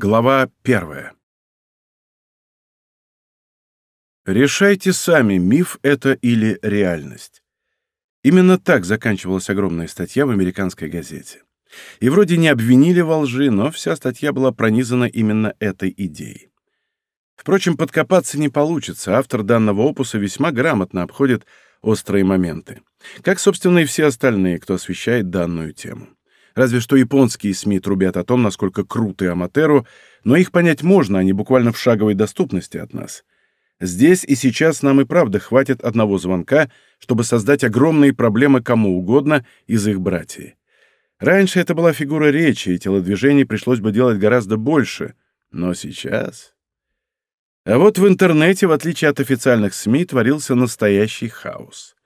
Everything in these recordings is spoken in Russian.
Глава первая. Решайте сами, миф это или реальность. Именно так заканчивалась огромная статья в американской газете. И вроде не обвинили во лжи, но вся статья была пронизана именно этой идеей. Впрочем, подкопаться не получится. Автор данного опуса весьма грамотно обходит острые моменты. Как, собственно, и все остальные, кто освещает данную тему. Разве что японские СМИ трубят о том, насколько круты Аматеру, но их понять можно, они буквально в шаговой доступности от нас. Здесь и сейчас нам и правда хватит одного звонка, чтобы создать огромные проблемы кому угодно из их братьев. Раньше это была фигура речи, и телодвижений пришлось бы делать гораздо больше. Но сейчас... А вот в интернете, в отличие от официальных СМИ, творился настоящий хаос.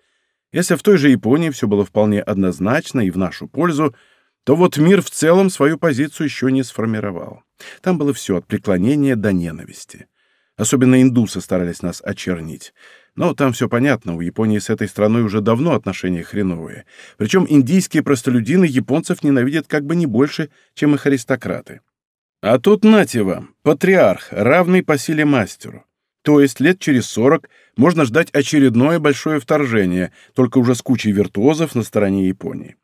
Если в той же Японии все было вполне однозначно и в нашу пользу, то вот мир в целом свою позицию еще не сформировал. Там было все от преклонения до ненависти. Особенно индусы старались нас очернить. Но там все понятно, у Японии с этой страной уже давно отношения хреновые. Причем индийские простолюдины японцев ненавидят как бы не больше, чем их аристократы. А тут нате вам, патриарх, равный по силе мастеру. То есть лет через сорок можно ждать очередное большое вторжение, только уже с кучей виртуозов на стороне Японии.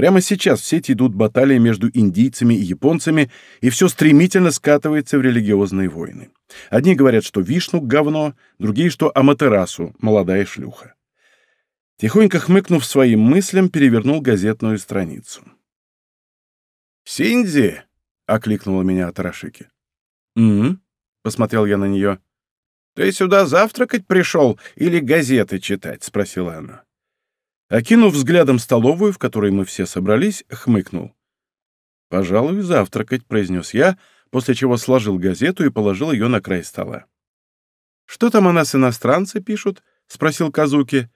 Прямо сейчас в сети идут баталии между индийцами и японцами, и все стремительно скатывается в религиозные войны. Одни говорят, что Вишну — говно, другие, что Аматерасу — молодая шлюха. Тихонько хмыкнув своим мыслям, перевернул газетную страницу. «Синдзи!» — окликнула меня Атарашики. «Угу», — посмотрел я на нее. «Ты сюда завтракать пришел или газеты читать?» — спросила она. Окинув взглядом столовую, в которой мы все собрались, хмыкнул. «Пожалуй, завтракать», — произнес я, после чего сложил газету и положил ее на край стола. «Что там о нас иностранцы пишут?» — спросил Казуки.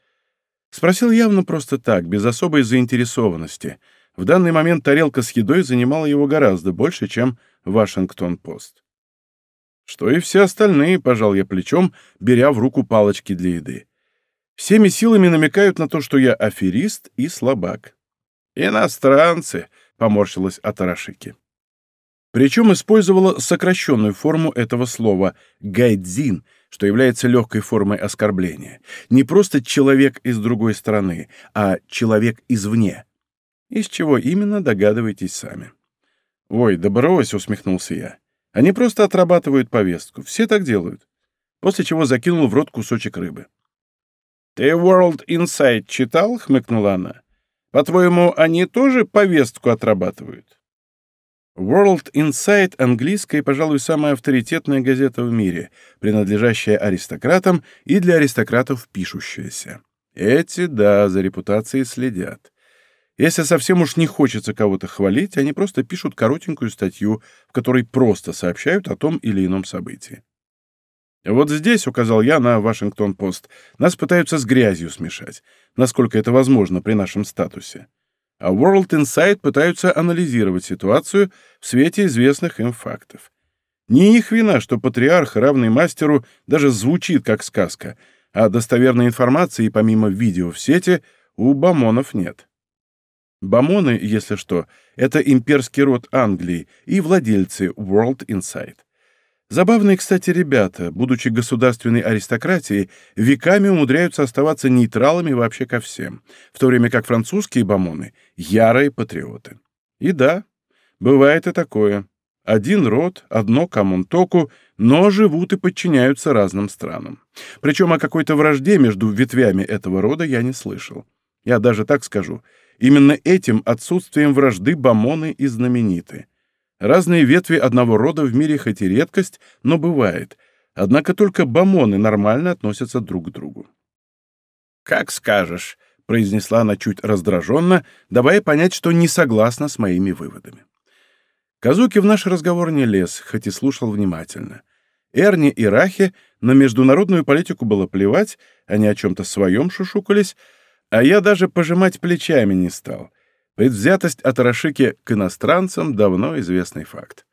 Спросил явно просто так, без особой заинтересованности. В данный момент тарелка с едой занимала его гораздо больше, чем Вашингтон-Пост. Что и все остальные, пожал я плечом, беря в руку палочки для еды всеми силами намекают на то, что я аферист и слабак. «Иностранцы», — поморщилась Атарашики. Причем использовала сокращенную форму этого слова «гайдзин», что является легкой формой оскорбления. Не просто человек из другой стороны, а человек извне. Из чего именно, догадываетесь сами. «Ой, да брось», — усмехнулся я. «Они просто отрабатывают повестку. Все так делают». После чего закинул в рот кусочек рыбы. «Ты World Insight читал?» — хмыкнула она. «По-твоему, они тоже повестку отрабатывают?» World Insight — английская пожалуй, самая авторитетная газета в мире, принадлежащая аристократам и для аристократов пишущаяся. Эти, да, за репутацией следят. Если совсем уж не хочется кого-то хвалить, они просто пишут коротенькую статью, в которой просто сообщают о том или ином событии. Вот здесь, указал я на Вашингтон-Пост, нас пытаются с грязью смешать, насколько это возможно при нашем статусе. А World Insight пытаются анализировать ситуацию в свете известных им фактов. Не их вина, что патриарх, равный мастеру, даже звучит как сказка, а достоверной информации, помимо видео в сети, у бамонов нет. Бамоны, если что, это имперский род Англии и владельцы World Insight. Забавные, кстати, ребята, будучи государственной аристократией, веками умудряются оставаться нейтралами вообще ко всем, в то время как французские бомоны — ярые патриоты. И да, бывает и такое. Один род, одно коммунтоку, но живут и подчиняются разным странам. Причем о какой-то вражде между ветвями этого рода я не слышал. Я даже так скажу, именно этим отсутствием вражды бомоны и знамениты — Разные ветви одного рода в мире хоть и редкость, но бывает. Однако только бомоны нормально относятся друг к другу. «Как скажешь», — произнесла она чуть раздраженно, давая понять, что не согласна с моими выводами. Казуки в наш разговор не лез, хоть и слушал внимательно. Эрни и Рахи на международную политику было плевать, они о чем-то своем шушукались, а я даже пожимать плечами не стал. Предвзятость от Арашики к иностранцам — давно известный факт.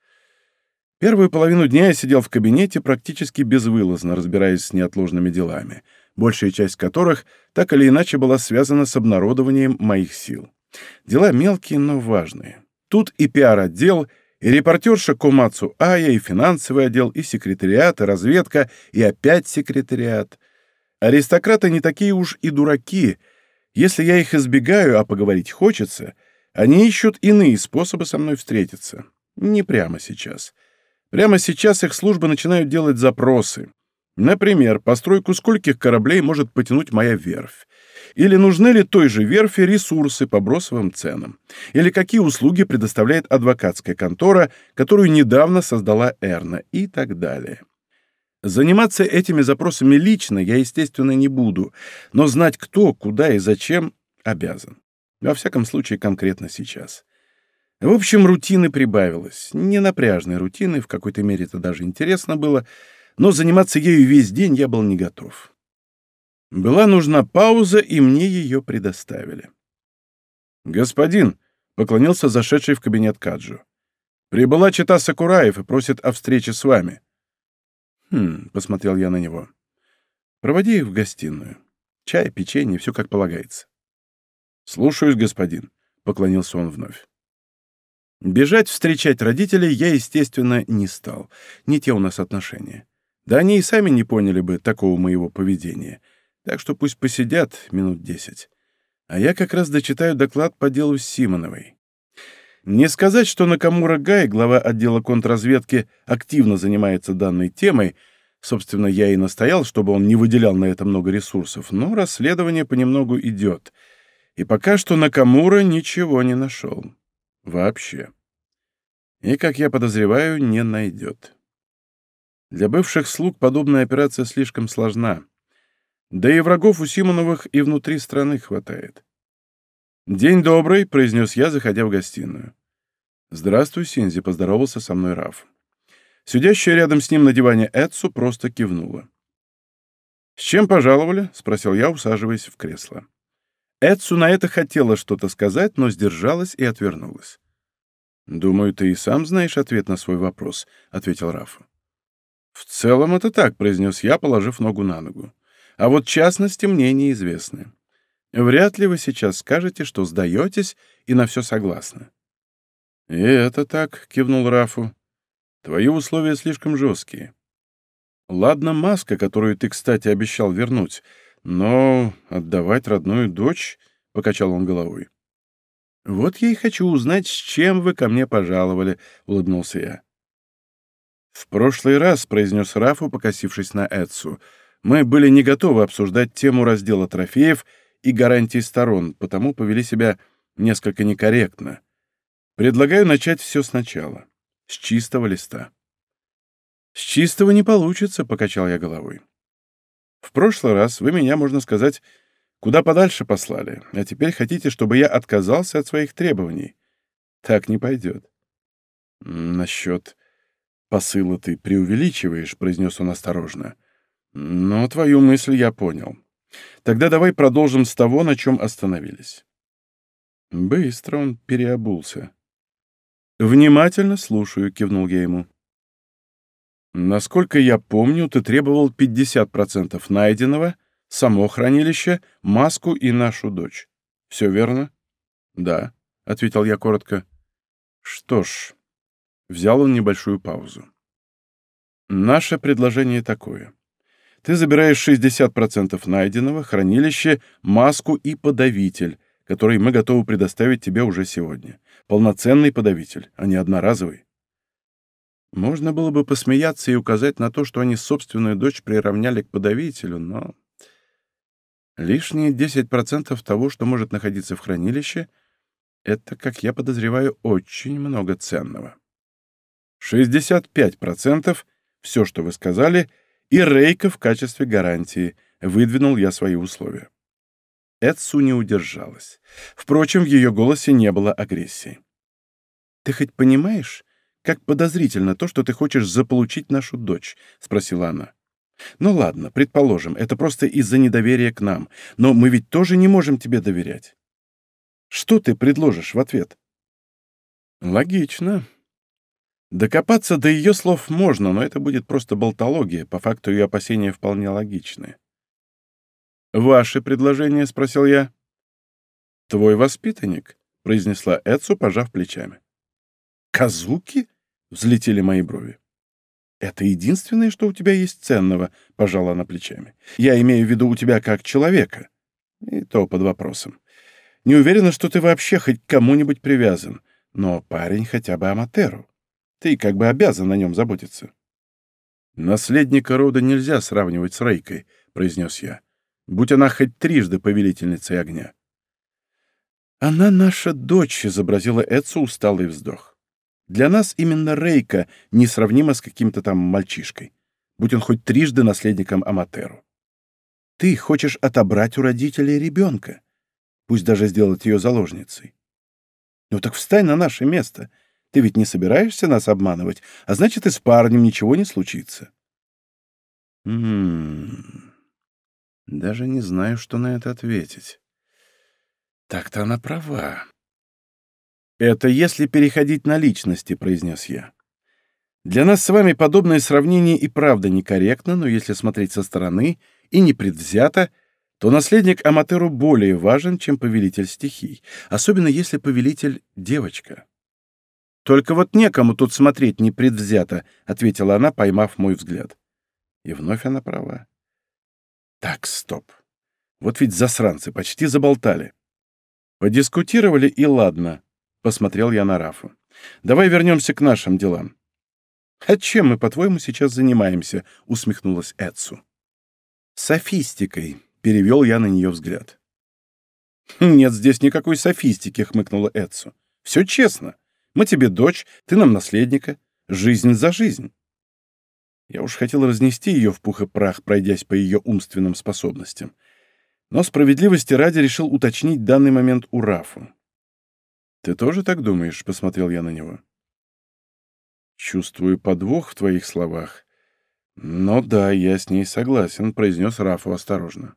Первую половину дня я сидел в кабинете практически безвылазно, разбираясь с неотложными делами, большая часть которых так или иначе была связана с обнародованием моих сил. Дела мелкие, но важные. Тут и пиар-отдел, И репортерша Комацу Ая, и финансовый отдел, и секретариат, и разведка, и опять секретариат. Аристократы не такие уж и дураки. Если я их избегаю, а поговорить хочется, они ищут иные способы со мной встретиться. Не прямо сейчас. Прямо сейчас их службы начинают делать запросы. Например, постройку скольких кораблей может потянуть моя верфь? Или нужны ли той же верфи ресурсы по бросовым ценам? Или какие услуги предоставляет адвокатская контора, которую недавно создала Эрна? И так далее. Заниматься этими запросами лично я, естественно, не буду, но знать кто, куда и зачем обязан. Во всяком случае, конкретно сейчас. В общем, рутины прибавилось. Не напряжной рутины, в какой-то мере это даже интересно было, но заниматься ею весь день я был не готов. Была нужна пауза, и мне ее предоставили. «Господин», — поклонился зашедший в кабинет Каджу, — «прибыла чита Сакураев и просит о встрече с вами». «Хм», — посмотрел я на него, — «проводи их в гостиную. Чай, печенье, все как полагается». «Слушаюсь, господин», — поклонился он вновь. Бежать встречать родителей я, естественно, не стал. Не те у нас отношения. Да они и сами не поняли бы такого моего поведения. Так что пусть посидят минут десять. А я как раз дочитаю доклад по делу Симоновой. Не сказать, что Накамура Гай, глава отдела контрразведки, активно занимается данной темой, собственно, я и настоял, чтобы он не выделял на это много ресурсов, но расследование понемногу идет. И пока что Накамура ничего не нашел. Вообще. И, как я подозреваю, не найдет. Для бывших слуг подобная операция слишком сложна. Да и врагов у Симоновых и внутри страны хватает. «День добрый», — произнес я, заходя в гостиную. «Здравствуй, Синзи», — поздоровался со мной Раф. Сидящая рядом с ним на диване Эдсу просто кивнула. «С чем пожаловали?» — спросил я, усаживаясь в кресло. Эдсу на это хотела что-то сказать, но сдержалась и отвернулась. «Думаю, ты и сам знаешь ответ на свой вопрос», — ответил Рафа. «В целом это так», — произнес я, положив ногу на ногу. «А вот частности мне неизвестны. Вряд ли вы сейчас скажете, что сдаетесь и на все согласны». «И это так», — кивнул Рафу. «Твои условия слишком жесткие. Ладно, маска, которую ты, кстати, обещал вернуть, но отдавать родную дочь...» — покачал он головой. «Вот я и хочу узнать, с чем вы ко мне пожаловали», — улыбнулся я. «В прошлый раз», — произнес Рафу, покосившись на Эдсу, — «мы были не готовы обсуждать тему раздела трофеев и гарантий сторон, потому повели себя несколько некорректно. Предлагаю начать все сначала, с чистого листа». «С чистого не получится», — покачал я головой. «В прошлый раз вы меня, можно сказать, куда подальше послали, а теперь хотите, чтобы я отказался от своих требований. Так не пойдет». «Насчет посыла ты преувеличиваешь», — произнес он осторожно. «Но твою мысль я понял. Тогда давай продолжим с того, на чем остановились». Быстро он переобулся. «Внимательно слушаю», — кивнул я ему. «Насколько я помню, ты требовал 50% найденного, само хранилище, маску и нашу дочь. Все верно?» «Да», — ответил я коротко. «Что ж...» Взял он небольшую паузу. Наше предложение такое. Ты забираешь 60% найденного, хранилище, маску и подавитель, который мы готовы предоставить тебе уже сегодня. Полноценный подавитель, а не одноразовый. Можно было бы посмеяться и указать на то, что они собственную дочь приравняли к подавителю, но... Лишние 10% того, что может находиться в хранилище, это, как я подозреваю, очень много ценного. 65% — все, что вы сказали, и Рейка в качестве гарантии. Выдвинул я свои условия. Эдсу не удержалась. Впрочем, в ее голосе не было агрессии. «Ты хоть понимаешь, как подозрительно то, что ты хочешь заполучить нашу дочь?» — спросила она. «Ну ладно, предположим, это просто из-за недоверия к нам, но мы ведь тоже не можем тебе доверять. Что ты предложишь в ответ?» «Логично», Докопаться до ее слов можно, но это будет просто болтология, по факту ее опасения вполне логичны. «Ваше предложение?» — спросил я. «Твой воспитанник», — произнесла Эцу, пожав плечами. «Казуки?» — взлетели мои брови. «Это единственное, что у тебя есть ценного», — пожала она плечами. «Я имею в виду у тебя как человека». И то под вопросом. «Не уверена, что ты вообще хоть кому-нибудь привязан, но парень хотя бы Аматеру. Ты как бы обязан о нем заботиться». «Наследника рода нельзя сравнивать с Рейкой», — произнес я. «Будь она хоть трижды повелительницей огня». «Она наша дочь», — изобразила Эдсу усталый вздох. «Для нас именно Рейка несравнима с каким-то там мальчишкой, будь он хоть трижды наследником Аматеру. Ты хочешь отобрать у родителей ребенка, пусть даже сделать ее заложницей. Ну так встань на наше место. Ты ведь не собираешься нас обманывать, а значит, и с парнем ничего не случится». «М-м-м... Даже не знаю, что на это ответить». Так-то она права. «Это если переходить на личности», — произнес я. «Для нас с вами подобное сравнение и правда некорректно, но если смотреть со стороны и непредвзято, то наследник Аматеру более важен, чем повелитель стихий, особенно если повелитель — девочка». «Только вот некому тут смотреть непредвзято», — ответила она, поймав мой взгляд. И вновь она права. «Так, стоп. Вот ведь засранцы почти заболтали. «Подискутировали, и ладно», — посмотрел я на Рафу. «Давай вернемся к нашим делам». «А чем мы, по-твоему, сейчас занимаемся?» — усмехнулась Эдсу. «Софистикой», — перевел я на нее взгляд. «Нет здесь никакой софистики», — хмыкнула Эдсу. «Все честно. Мы тебе дочь, ты нам наследника. Жизнь за жизнь». Я уж хотел разнести ее в пух и прах, пройдясь по ее умственным способностям но справедливости ради решил уточнить данный момент у Рафу. «Ты тоже так думаешь?» — посмотрел я на него. «Чувствую подвох в твоих словах. Но да, я с ней согласен», — произнес Рафу осторожно.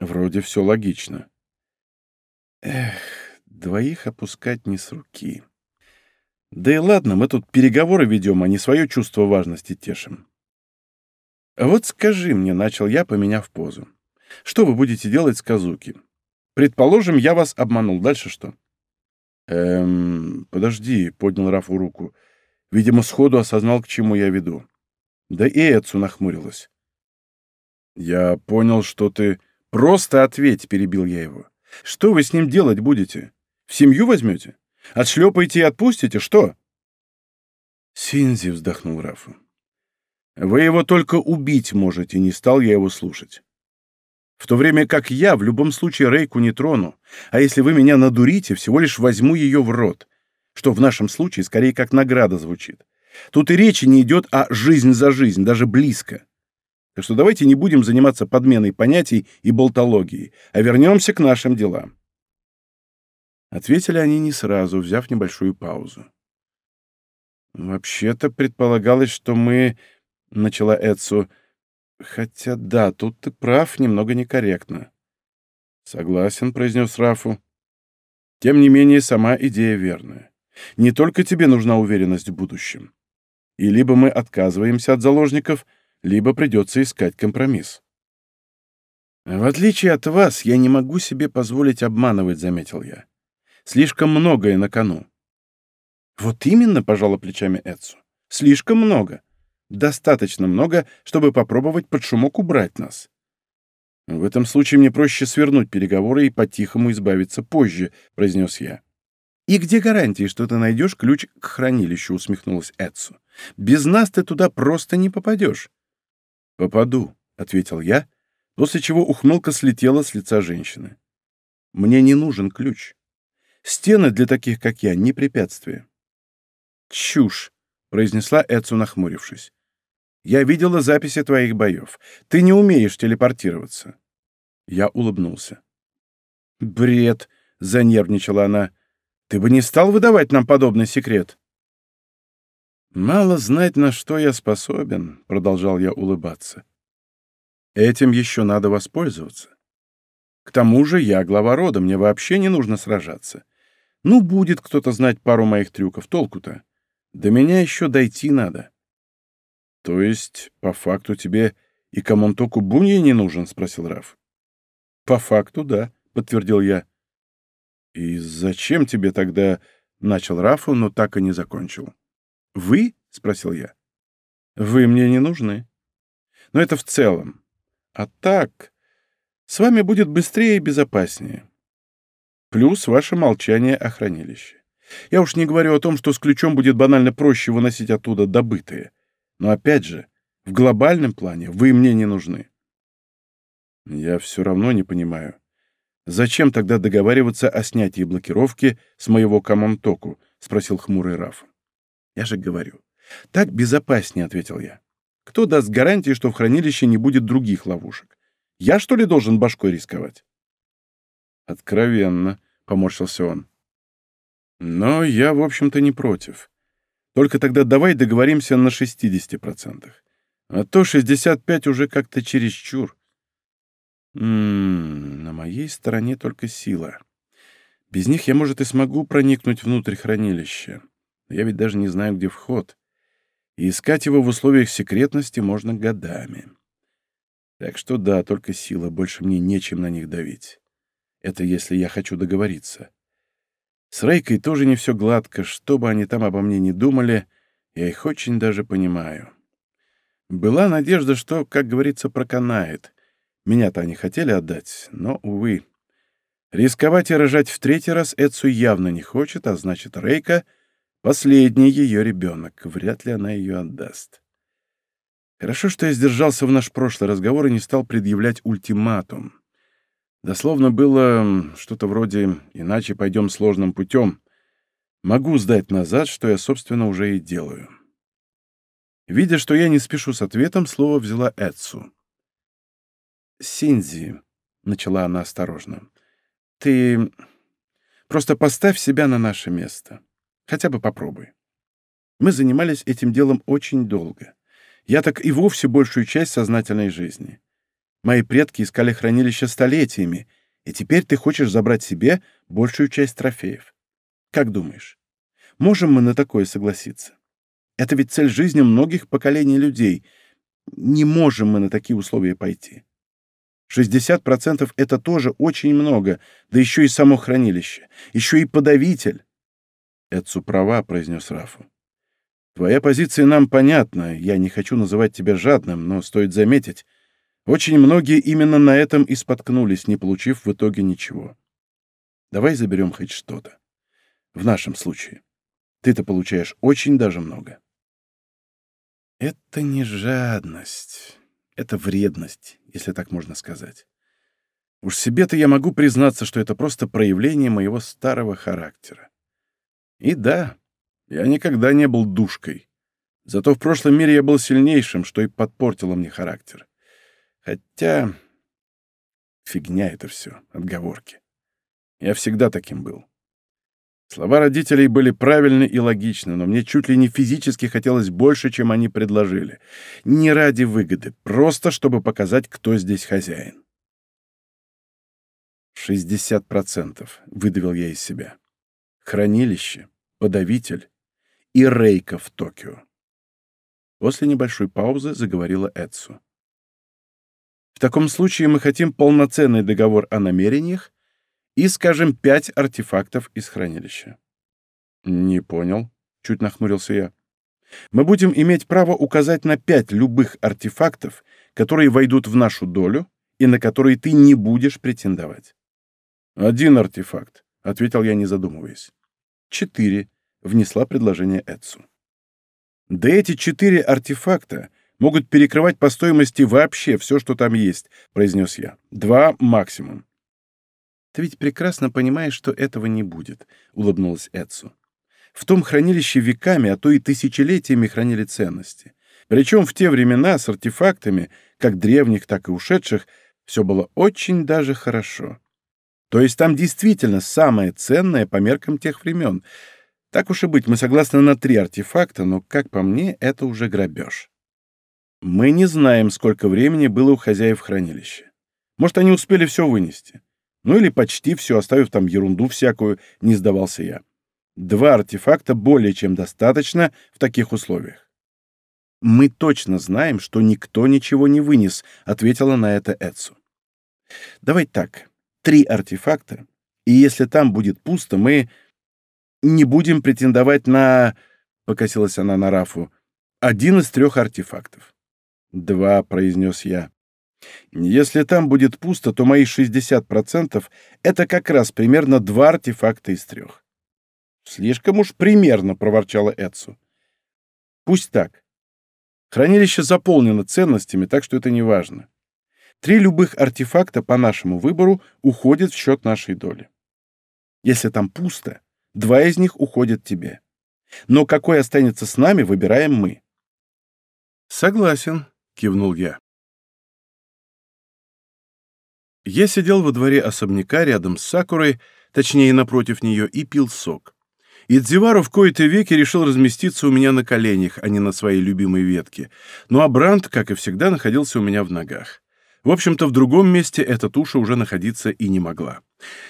«Вроде все логично». «Эх, двоих опускать не с руки. Да и ладно, мы тут переговоры ведем, а не свое чувство важности тешим». «Вот скажи мне», — начал я, поменяв позу. Что вы будете делать с Казуки? Предположим, я вас обманул. Дальше что? Эм, подожди, поднял Рафу руку. Видимо, сходу осознал, к чему я веду. Да и Эцу нахмурилась. Я понял, что ты... Просто ответь, перебил я его. Что вы с ним делать будете? В семью возьмете? Отшлепаете и отпустите? Что? Синзи вздохнул Рафу. Вы его только убить можете, не стал я его слушать. В то время как я в любом случае Рейку не трону, а если вы меня надурите, всего лишь возьму ее в рот, что в нашем случае скорее как награда звучит. Тут и речи не идет о жизнь за жизнь, даже близко. Так что давайте не будем заниматься подменой понятий и болтологией, а вернемся к нашим делам. Ответили они не сразу, взяв небольшую паузу. «Вообще-то предполагалось, что мы...» — начала Эдсу — Хотя да, тут ты прав, немного некорректно. Согласен, произнес Рафу. Тем не менее, сама идея верная. Не только тебе нужна уверенность в будущем. И либо мы отказываемся от заложников, либо придется искать компромисс. В отличие от вас, я не могу себе позволить обманывать, заметил я. Слишком многое на кону. Вот именно, пожала плечами Эдсу. Слишком много достаточно много, чтобы попробовать под шумок убрать нас. В этом случае мне проще свернуть переговоры и по-тихому избавиться позже, произнес я. «И где гарантии, что ты найдешь ключ к хранилищу?» — усмехнулась Эдсу. «Без нас ты туда просто не попадешь». «Попаду», — ответил я, после чего ухмылка слетела с лица женщины. «Мне не нужен ключ. Стены для таких, как я, не препятствие». «Чушь», — произнесла Эдсу, нахмурившись. Я видела записи твоих боев. Ты не умеешь телепортироваться». Я улыбнулся. «Бред!» — занервничала она. «Ты бы не стал выдавать нам подобный секрет?» «Мало знать, на что я способен», — продолжал я улыбаться. «Этим еще надо воспользоваться. К тому же я глава рода, мне вообще не нужно сражаться. Ну, будет кто-то знать пару моих трюков, толку-то. До меня еще дойти надо». «То есть, по факту тебе и Камонтоку Бунья не нужен?» — спросил Раф. «По факту, да», — подтвердил я. «И зачем тебе тогда...» — начал Рафу, но так и не закончил. «Вы?» — спросил я. «Вы мне не нужны. Но это в целом. А так, с вами будет быстрее и безопаснее. Плюс ваше молчание о хранилище. Я уж не говорю о том, что с ключом будет банально проще выносить оттуда добытые. Но опять же, в глобальном плане вы мне не нужны. Я все равно не понимаю, зачем тогда договариваться о снятии блокировки с моего коммонтоку, спросил хмурый Раф. Я же говорю. Так безопаснее, ответил я. Кто даст гарантии, что в хранилище не будет других ловушек? Я, что ли, должен башкой рисковать? Откровенно, поморщился он. Но я, в общем-то, не против. Только тогда давай договоримся на 60%. А то 65 уже как-то чересчур. Ммм, на моей стороне только сила. Без них я, может, и смогу проникнуть внутрь хранилища. Я ведь даже не знаю, где вход. И искать его в условиях секретности можно годами. Так что да, только сила, больше мне нечем на них давить. Это если я хочу договориться. С Рейкой тоже не все гладко, что бы они там обо мне не думали, я их очень даже понимаю. Была надежда, что, как говорится, проканает. Меня-то они хотели отдать, но, увы. Рисковать и рожать в третий раз Эцу явно не хочет, а значит, Рейка — последний ее ребенок. Вряд ли она ее отдаст. Хорошо, что я сдержался в наш прошлый разговор и не стал предъявлять ультиматум. Дословно было что-то вроде «иначе пойдем сложным путем». Могу сдать назад, что я, собственно, уже и делаю. Видя, что я не спешу с ответом, слово взяла Эдсу. «Синзи», — начала она осторожно, — «ты просто поставь себя на наше место. Хотя бы попробуй. Мы занимались этим делом очень долго. Я так и вовсе большую часть сознательной жизни. Мои предки искали хранилище столетиями, и теперь ты хочешь забрать себе большую часть трофеев. Как думаешь, можем мы на такое согласиться? Это ведь цель жизни многих поколений людей. Не можем мы на такие условия пойти. 60% — это тоже очень много, да еще и само хранилище, еще и подавитель. Эдсу права, — произнес Рафу. Твоя позиция нам понятна, я не хочу называть тебя жадным, но стоит заметить, очень многие именно на этом и споткнулись, не получив в итоге ничего. Давай заберем хоть что-то. В нашем случае. Ты-то получаешь очень даже много. Это не жадность. Это вредность, если так можно сказать. Уж себе-то я могу признаться, что это просто проявление моего старого характера. И да, я никогда не был душкой. Зато в прошлом мире я был сильнейшим, что и подпортило мне характер. Хотя... Фигня это все, отговорки. Я всегда таким был. Слова родителей были правильны и логичны, но мне чуть ли не физически хотелось больше, чем они предложили. Не ради выгоды, просто чтобы показать, кто здесь хозяин. «Шестьдесят процентов», — выдавил я из себя. «Хранилище, подавитель и рейка в Токио». После небольшой паузы заговорила Эдсу. «В таком случае мы хотим полноценный договор о намерениях и, скажем, пять артефактов из хранилища». «Не понял», — чуть нахмурился я. «Мы будем иметь право указать на пять любых артефактов, которые войдут в нашу долю и на которые ты не будешь претендовать». «Один артефакт», — ответил я, не задумываясь. «Четыре», — внесла предложение Эдсу. «Да эти четыре артефакта могут перекрывать по стоимости вообще все, что там есть», — произнес я. «Два максимум. «Ты ведь прекрасно понимаешь, что этого не будет», — улыбнулась Эдсу. «В том хранилище веками, а то и тысячелетиями хранили ценности. Причем в те времена с артефактами, как древних, так и ушедших, все было очень даже хорошо. То есть там действительно самое ценное по меркам тех времен. Так уж и быть, мы согласны на три артефакта, но, как по мне, это уже грабеж. Мы не знаем, сколько времени было у хозяев хранилища. Может, они успели все вынести. Ну или почти все, оставив там ерунду всякую, не сдавался я. Два артефакта более чем достаточно в таких условиях. «Мы точно знаем, что никто ничего не вынес», — ответила на это Эдсу. «Давай так. Три артефакта, и если там будет пусто, мы...» не будем претендовать на...» — покосилась она на Рафу. «Один из трех артефактов». «Два», — произнес я. «Если там будет пусто, то мои 60% — это как раз примерно два артефакта из трех». «Слишком уж примерно», — проворчала Эдсу. «Пусть так. Хранилище заполнено ценностями, так что это не важно. Три любых артефакта по нашему выбору уходят в счет нашей доли. Если там пусто, два из них уходят тебе. Но какой останется с нами, выбираем мы. Согласен, кивнул я. Я сидел во дворе особняка рядом с Сакурой, точнее, напротив нее, и пил сок. Идзивару в кои-то веки решил разместиться у меня на коленях, а не на своей любимой ветке. Ну а Бранд, как и всегда, находился у меня в ногах. В общем-то, в другом месте эта туша уже находиться и не могла.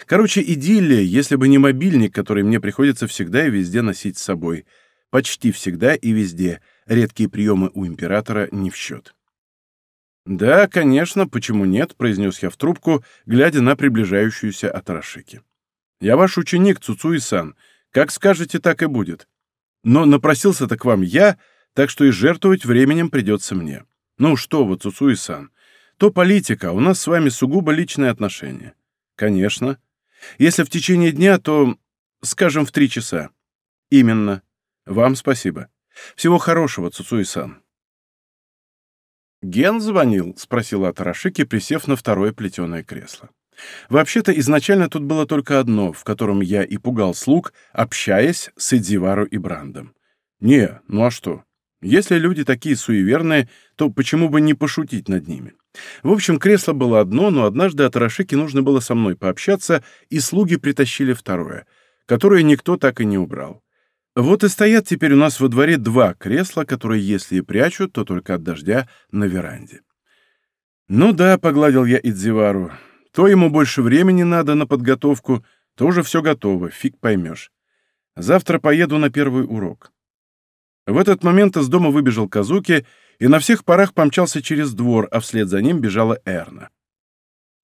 Короче, идиллия, если бы не мобильник, который мне приходится всегда и везде носить с собой. Почти всегда и везде. Редкие приемы у императора не в счет. «Да, конечно, почему нет?» — произнес я в трубку, глядя на приближающуюся Атарашики. «Я ваш ученик, Цуцуи-сан. Как скажете, так и будет. Но напросился-то к вам я, так что и жертвовать временем придется мне. Ну что вы, Цуцуи-сан, то политика, у нас с вами сугубо личные отношения. Конечно. Если в течение дня, то, скажем, в три часа. Именно. Вам спасибо. Всего хорошего, Цуцуи-сан. «Ген звонил?» — спросила Атарашики, присев на второе плетеное кресло. Вообще-то изначально тут было только одно, в котором я и пугал слуг, общаясь с Эдзивару и Брандом. Не, ну а что? Если люди такие суеверные, то почему бы не пошутить над ними? В общем, кресло было одно, но однажды от Рашики нужно было со мной пообщаться, и слуги притащили второе, которое никто так и не убрал. Вот и стоят теперь у нас во дворе два кресла, которые, если и прячут, то только от дождя на веранде. «Ну да», — погладил я Идзивару, — «то ему больше времени надо на подготовку, то уже все готово, фиг поймешь. Завтра поеду на первый урок». В этот момент из дома выбежал Казуки и на всех парах помчался через двор, а вслед за ним бежала Эрна.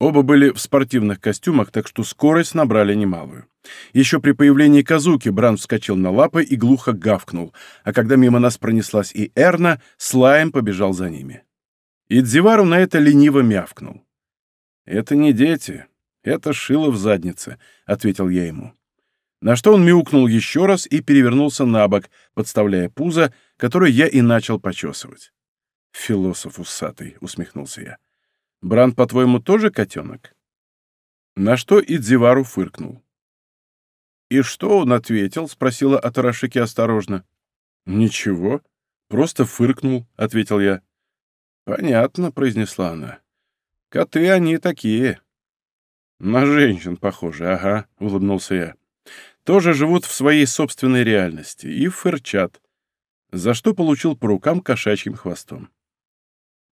Оба были в спортивных костюмах, так что скорость набрали немалую. Еще при появлении Казуки Бран вскочил на лапы и глухо гавкнул, а когда мимо нас пронеслась и Эрна, Слайм побежал за ними. Идзивару на это лениво мявкнул. «Это не дети, это шило в заднице», — ответил я ему на что он мяукнул еще раз и перевернулся на бок, подставляя пузо, которое я и начал почесывать. «Философ усатый», — усмехнулся я. «Бран, по-твоему, тоже котенок?» На что Идзивару фыркнул. «И что он ответил?» — спросила Атарашики осторожно. «Ничего, просто фыркнул», — ответил я. «Понятно», — произнесла она. «Коты они такие». «На женщин похоже, ага», — улыбнулся я тоже живут в своей собственной реальности и фырчат, за что получил по рукам кошачьим хвостом.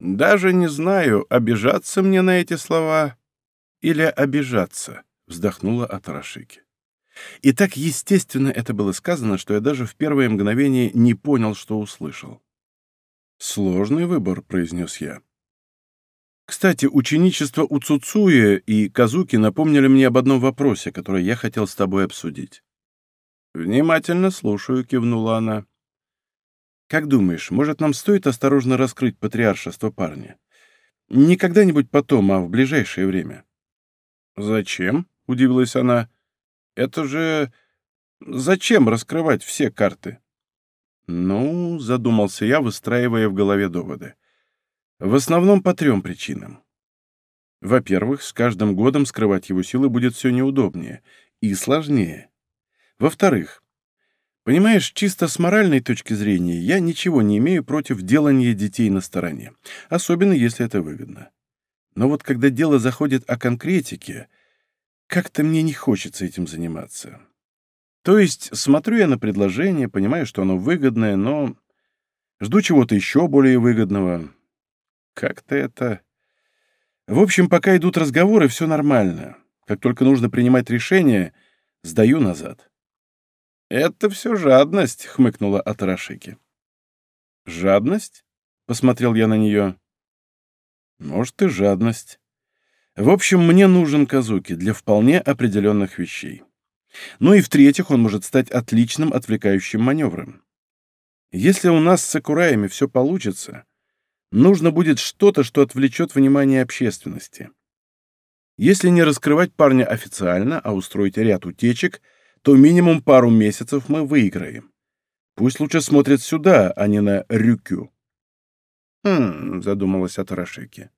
«Даже не знаю, обижаться мне на эти слова или обижаться», — вздохнула Атарашики. И так естественно это было сказано, что я даже в первое мгновение не понял, что услышал. «Сложный выбор», — произнес я. Кстати, ученичество у Цуцуя и Казуки напомнили мне об одном вопросе, который я хотел с тобой обсудить. «Внимательно слушаю», — кивнула она. «Как думаешь, может, нам стоит осторожно раскрыть патриаршество парня? Не когда-нибудь потом, а в ближайшее время». «Зачем?» — удивилась она. «Это же... Зачем раскрывать все карты?» «Ну», — задумался я, выстраивая в голове доводы. В основном по трем причинам. Во-первых, с каждым годом скрывать его силы будет все неудобнее и сложнее. Во-вторых, понимаешь, чисто с моральной точки зрения я ничего не имею против делания детей на стороне, особенно если это выгодно. Но вот когда дело заходит о конкретике, как-то мне не хочется этим заниматься. То есть смотрю я на предложение, понимаю, что оно выгодное, но жду чего-то еще более выгодного. Как-то это... В общем, пока идут разговоры, все нормально. Как только нужно принимать решение, сдаю назад. «Это все жадность», — хмыкнула Атарашики. «Жадность?» — посмотрел я на нее. «Может, и жадность. В общем, мне нужен Казуки для вполне определенных вещей. Ну и в-третьих, он может стать отличным отвлекающим маневром. Если у нас с Акураями все получится, нужно будет что-то, что отвлечет внимание общественности. Если не раскрывать парня официально, а устроить ряд утечек, то минимум пару месяцев мы выиграем. Пусть лучше смотрят сюда, а не на Рюкю. «Хм», — задумалась Атарашики.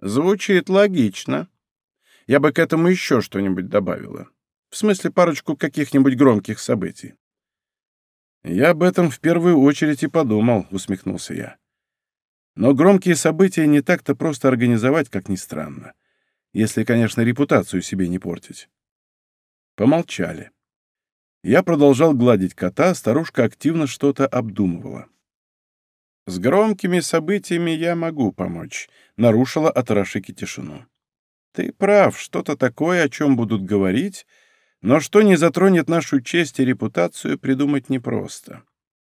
«Звучит логично. Я бы к этому еще что-нибудь добавила. В смысле, парочку каких-нибудь громких событий». «Я об этом в первую очередь и подумал», — усмехнулся я. «Но громкие события не так-то просто организовать, как ни странно. Если, конечно, репутацию себе не портить». Помолчали. Я продолжал гладить кота, старушка активно что-то обдумывала. «С громкими событиями я могу помочь», — нарушила Атарашики тишину. «Ты прав, что-то такое, о чем будут говорить, но что не затронет нашу честь и репутацию, придумать непросто.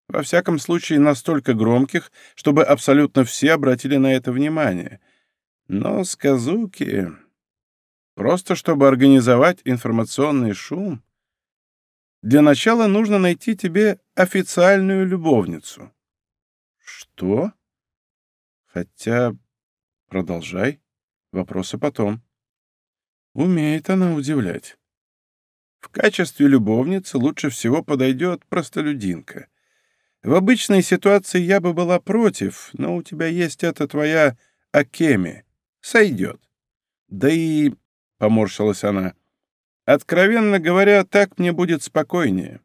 Во всяком случае, настолько громких, чтобы абсолютно все обратили на это внимание. Но с Казуки... Просто чтобы организовать информационный шум... Для начала нужно найти тебе официальную любовницу. Что? Хотя... Продолжай. Вопросы потом. Умеет она удивлять. В качестве любовницы лучше всего подойдет простолюдинка. В обычной ситуации я бы была против, но у тебя есть эта твоя Акеми. Сойдет. Да и... — поморщилась она. «Откровенно говоря, так мне будет спокойнее.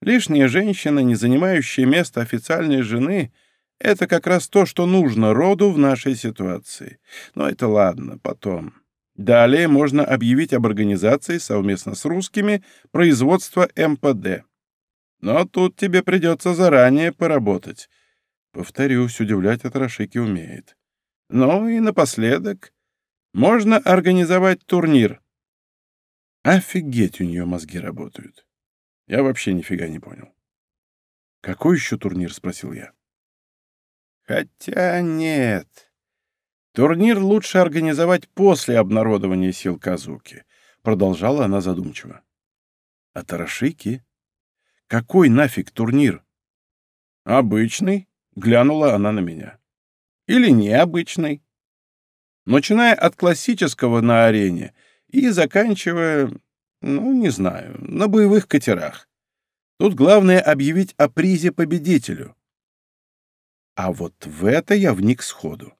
Лишняя женщина, не занимающая место официальной жены, это как раз то, что нужно роду в нашей ситуации. Но это ладно, потом. Далее можно объявить об организации совместно с русскими производства МПД. Но тут тебе придется заранее поработать. Повторюсь, удивлять Атрошики умеет. Ну и напоследок можно организовать турнир. Офигеть, у нее мозги работают. Я вообще нифига не понял. «Какой еще турнир?» — спросил я. «Хотя нет. Турнир лучше организовать после обнародования сил Казуки», — продолжала она задумчиво. «А Тарашики? Какой нафиг турнир?» «Обычный», — глянула она на меня. «Или необычный. Начиная от классического на арене и заканчивая ну, не знаю, на боевых катерах. Тут главное объявить о призе победителю. А вот в это я вник сходу.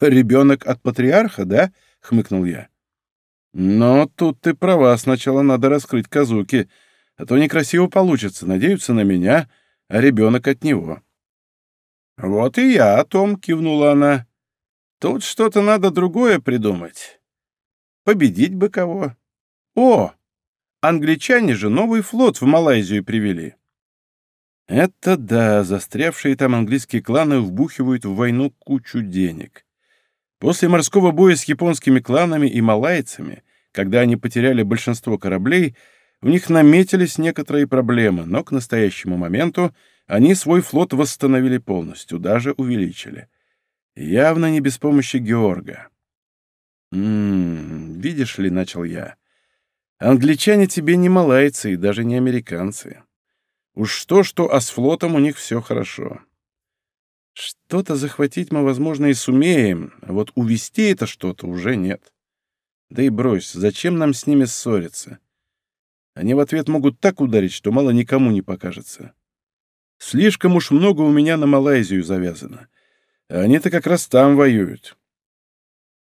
«Ребенок от патриарха, да?» — хмыкнул я. «Но тут ты права, сначала надо раскрыть Казуки, а то некрасиво получится, надеются на меня, а ребенок от него». «Вот и я о том», — кивнула она. «Тут что-то надо другое придумать. Победить бы кого. О, Англичане же новый флот в Малайзию привели. Это да, застрявшие там английские кланы вбухивают в войну кучу денег. После морского боя с японскими кланами и малайцами, когда они потеряли большинство кораблей, у них наметились некоторые проблемы, но к настоящему моменту они свой флот восстановили полностью, даже увеличили. Явно не без помощи Георга. «М -м, видишь ли, — начал я, Англичане тебе не малайцы и даже не американцы. Уж что-что, а с флотом у них все хорошо. Что-то захватить мы, возможно, и сумеем, а вот увести это что-то уже нет. Да и брось, зачем нам с ними ссориться? Они в ответ могут так ударить, что мало никому не покажется. Слишком уж много у меня на Малайзию завязано. А они-то как раз там воюют.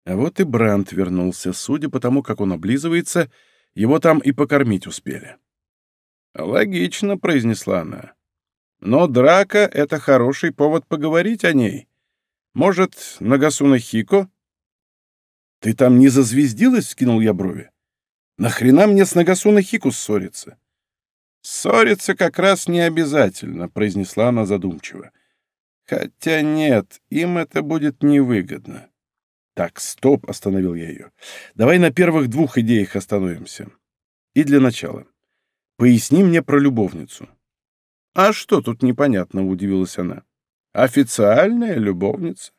А вот и Брандт вернулся, судя по тому, как он облизывается — его там и покормить успели. «Логично», — произнесла она. «Но драка — это хороший повод поговорить о ней. Может, Нагасуна Хико?» «Ты там не зазвездилась?» — скинул я брови. «Нахрена мне с Нагасуна Хико ссориться?» «Ссориться как раз не обязательно», — произнесла она задумчиво. «Хотя нет, им это будет невыгодно. «Так, стоп!» — остановил я ее. «Давай на первых двух идеях остановимся. И для начала. Поясни мне про любовницу». «А что тут непонятного?» — удивилась она. «Официальная любовница.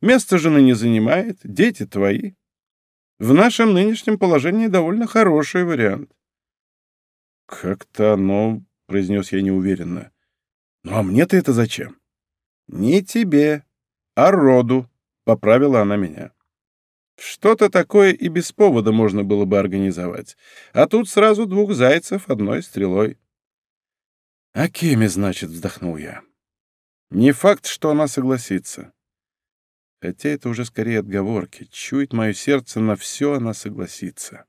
Место жены не занимает, дети твои. В нашем нынешнем положении довольно хороший вариант». Как-то оно, — произнес я неуверенно. Ну а мне-то это зачем? Не тебе, а роду, — поправила она меня. Что-то такое и без повода можно было бы организовать. А тут сразу двух зайцев одной стрелой. «А Кеми, значит», — вздохнул я. «Не факт, что она согласится. Хотя это уже скорее отговорки. Чует мое сердце, на все она согласится».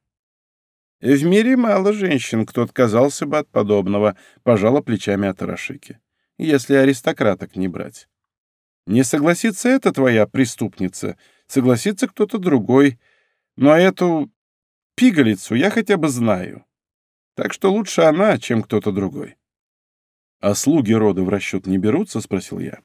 «В мире мало женщин, кто отказался бы от подобного», — пожала плечами Атарашики. «Если аристократок не брать. Не согласится эта твоя преступница, согласится кто-то другой. Но эту пигалицу я хотя бы знаю. Так что лучше она, чем кто-то другой. — А слуги рода в расчет не берутся? — спросил я.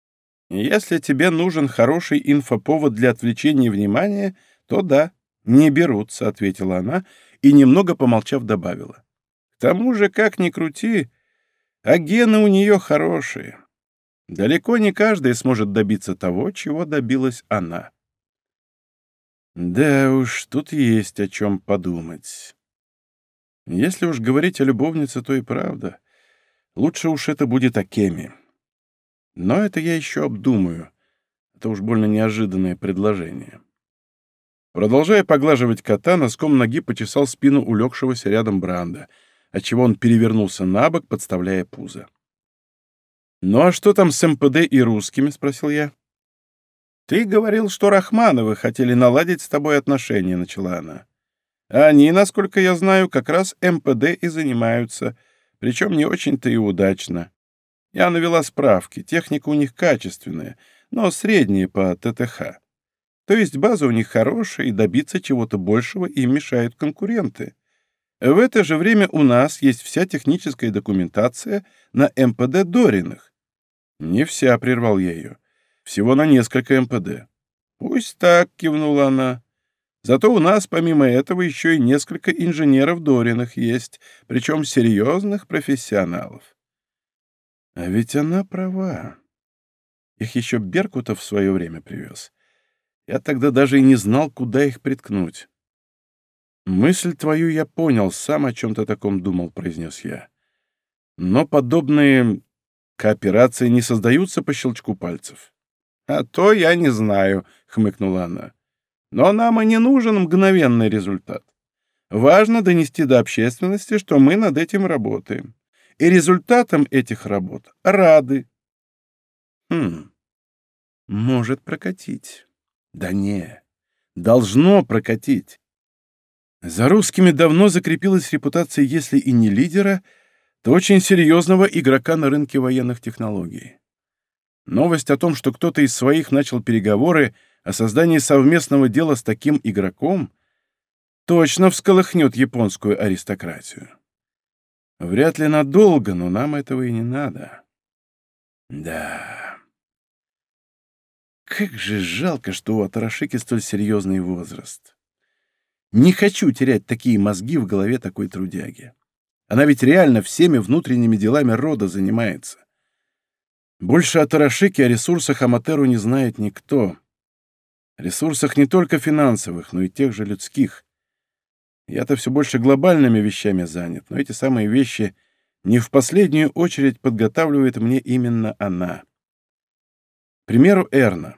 — Если тебе нужен хороший инфоповод для отвлечения внимания, то да, не берутся, — ответила она и, немного помолчав, добавила. — К тому же, как ни крути, а гены у нее хорошие. Далеко не каждая сможет добиться того, чего добилась она. Да уж, тут есть о чем подумать. Если уж говорить о любовнице, то и правда. Лучше уж это будет о Кеме. Но это я еще обдумаю. Это уж больно неожиданное предложение. Продолжая поглаживать кота, носком ноги почесал спину улегшегося рядом Бранда, отчего он перевернулся на бок, подставляя пузо. «Ну а что там с МПД и русскими?» — спросил я. «Ты говорил, что Рахмановы хотели наладить с тобой отношения», — начала она. «Они, насколько я знаю, как раз МПД и занимаются, причем не очень-то и удачно. Я навела справки, техника у них качественная, но средняя по ТТХ. То есть база у них хорошая, и добиться чего-то большего им мешают конкуренты. В это же время у нас есть вся техническая документация на МПД Дориных». «Не вся», — прервал я ее. Всего на несколько МПД. Пусть так, кивнула она. Зато у нас, помимо этого, еще и несколько инженеров Дориных есть, причем серьезных профессионалов. А ведь она права. Их еще Беркутов в свое время привез. Я тогда даже и не знал, куда их приткнуть. «Мысль твою я понял, сам о чем-то таком думал», — произнес я. «Но подобные кооперации не создаются по щелчку пальцев. «А то я не знаю», — хмыкнула она. «Но нам и не нужен мгновенный результат. Важно донести до общественности, что мы над этим работаем. И результатом этих работ рады». «Хм, может прокатить. Да не, должно прокатить. За русскими давно закрепилась репутация, если и не лидера, то очень серьезного игрока на рынке военных технологий. Новость о том, что кто-то из своих начал переговоры о создании совместного дела с таким игроком, точно всколыхнет японскую аристократию. Вряд ли надолго, но нам этого и не надо. Да. Как же жалко, что у Атарашики столь серьезный возраст. Не хочу терять такие мозги в голове такой трудяги. Она ведь реально всеми внутренними делами рода занимается. Больше о Тарашике, о ресурсах Аматеру не знает никто. Ресурсах не только финансовых, но и тех же людских. Я-то все больше глобальными вещами занят, но эти самые вещи не в последнюю очередь подготавливает мне именно она. К примеру, Эрна.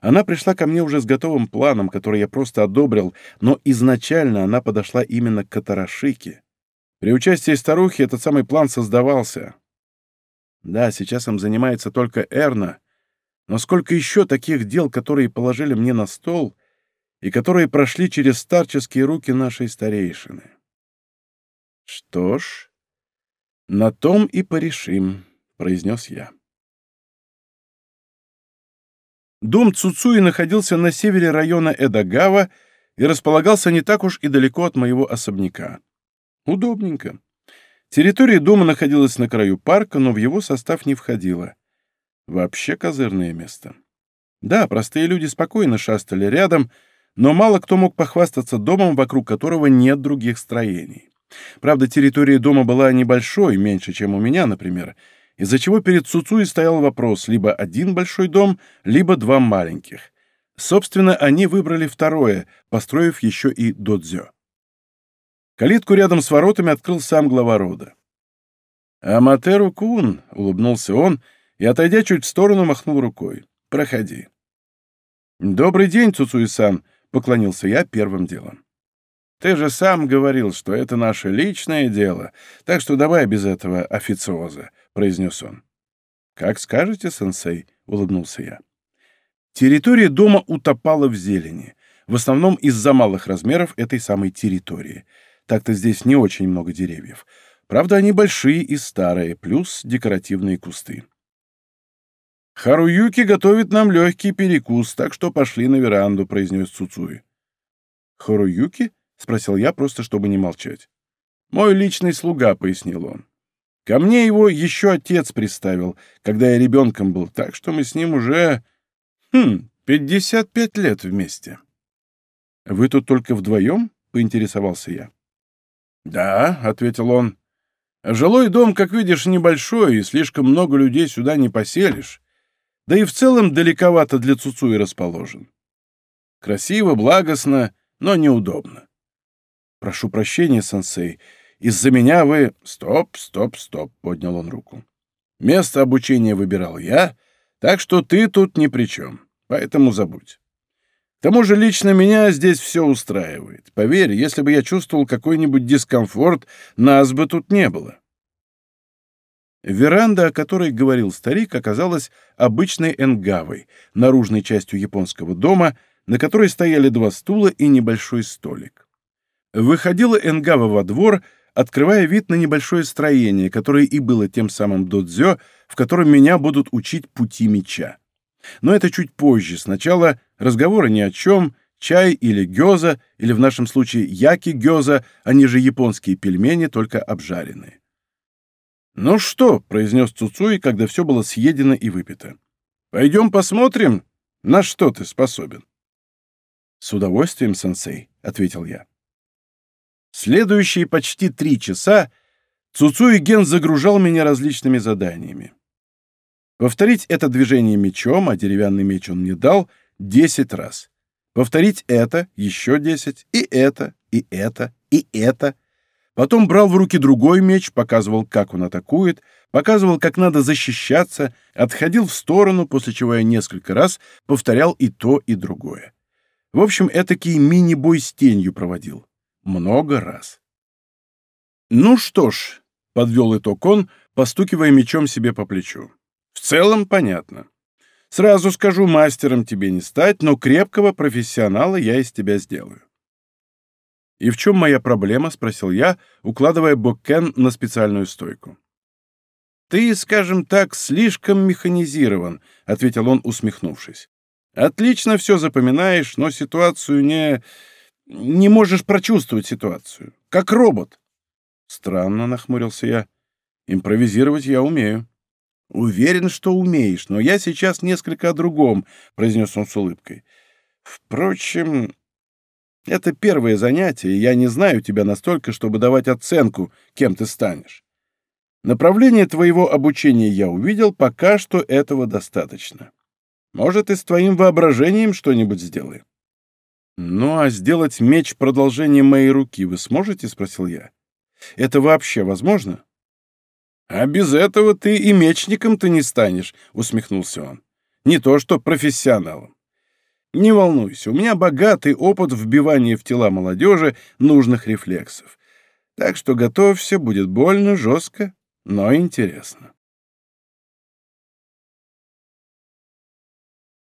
Она пришла ко мне уже с готовым планом, который я просто одобрил, но изначально она подошла именно к Катарашике. При участии старухи этот самый план создавался. Да, сейчас им занимается только Эрна, но сколько еще таких дел, которые положили мне на стол и которые прошли через старческие руки нашей старейшины? Что ж, на том и порешим, — произнес я. Дом Цуцуи находился на севере района Эдагава и располагался не так уж и далеко от моего особняка. Удобненько. Территория дома находилась на краю парка, но в его состав не входила. Вообще козырное место. Да, простые люди спокойно шастали рядом, но мало кто мог похвастаться домом, вокруг которого нет других строений. Правда, территория дома была небольшой, меньше, чем у меня, например, из-за чего перед Суцуи стоял вопрос либо один большой дом, либо два маленьких. Собственно, они выбрали второе, построив еще и додзё. Калитку рядом с воротами открыл сам глава рода. «Аматеру Кун», — улыбнулся он, и, отойдя чуть в сторону, махнул рукой. «Проходи». «Добрый день, Цуцуи-сан», — поклонился я первым делом. «Ты же сам говорил, что это наше личное дело, так что давай без этого официоза», — произнес он. «Как скажете, сенсей», — улыбнулся я. Территория дома утопала в зелени, в основном из-за малых размеров этой самой территории. Так-то здесь не очень много деревьев. Правда, они большие и старые, плюс декоративные кусты. «Харуюки готовит нам легкий перекус, так что пошли на веранду», — произнес Цуцуи. «Харуюки?» — спросил я, просто чтобы не молчать. «Мой личный слуга», — пояснил он. «Ко мне его еще отец приставил, когда я ребенком был, так что мы с ним уже... Хм, пятьдесят пять лет вместе». «Вы тут только вдвоем?» — поинтересовался я. «Да», — ответил он. «Жилой дом, как видишь, небольшой, и слишком много людей сюда не поселишь да и в целом далековато для Цуцуи расположен. Красиво, благостно, но неудобно. Прошу прощения, сенсей, из-за меня вы... Стоп, стоп, стоп, поднял он руку. Место обучения выбирал я, так что ты тут ни при чем, поэтому забудь. К тому же лично меня здесь все устраивает. Поверь, если бы я чувствовал какой-нибудь дискомфорт, нас бы тут не было. Веранда, о которой говорил старик, оказалась обычной энгавой, наружной частью японского дома, на которой стояли два стула и небольшой столик. Выходила энгава во двор, открывая вид на небольшое строение, которое и было тем самым додзё, в котором меня будут учить пути меча. Но это чуть позже. Сначала разговоры ни о чем, чай или гёза, или в нашем случае яки-гёза, они же японские пельмени, только обжаренные. «Ну что?» — произнес Цуцуи, когда все было съедено и выпито. «Пойдем посмотрим, на что ты способен». «С удовольствием, сенсей», — ответил я. Следующие почти три часа Цуцуи Ген загружал меня различными заданиями. Повторить это движение мечом, а деревянный меч он мне дал, десять раз. Повторить это, еще десять, и это, и это, и это, Потом брал в руки другой меч, показывал, как он атакует, показывал, как надо защищаться, отходил в сторону, после чего я несколько раз повторял и то, и другое. В общем, этакий мини-бой с тенью проводил. Много раз. «Ну что ж», — подвел итог он, постукивая мечом себе по плечу. «В целом понятно. Сразу скажу, мастером тебе не стать, но крепкого профессионала я из тебя сделаю. «И в чем моя проблема?» — спросил я, укладывая боккен на специальную стойку. «Ты, скажем так, слишком механизирован», — ответил он, усмехнувшись. «Отлично все запоминаешь, но ситуацию не... не можешь прочувствовать ситуацию. Как робот». «Странно», — нахмурился я. «Импровизировать я умею». «Уверен, что умеешь, но я сейчас несколько о другом», — произнес он с улыбкой. «Впрочем, это первое занятие, и я не знаю тебя настолько, чтобы давать оценку, кем ты станешь. Направление твоего обучения я увидел, пока что этого достаточно. Может, и с твоим воображением что-нибудь сделаем. «Ну, а сделать меч продолжением моей руки вы сможете?» — спросил я. «Это вообще возможно?» «А без этого ты и мечником-то не станешь», — усмехнулся он. «Не то что профессионалом. Не волнуйся, у меня богатый опыт вбивания в тела молодежи нужных рефлексов. Так что готовься, будет больно, жестко, но интересно.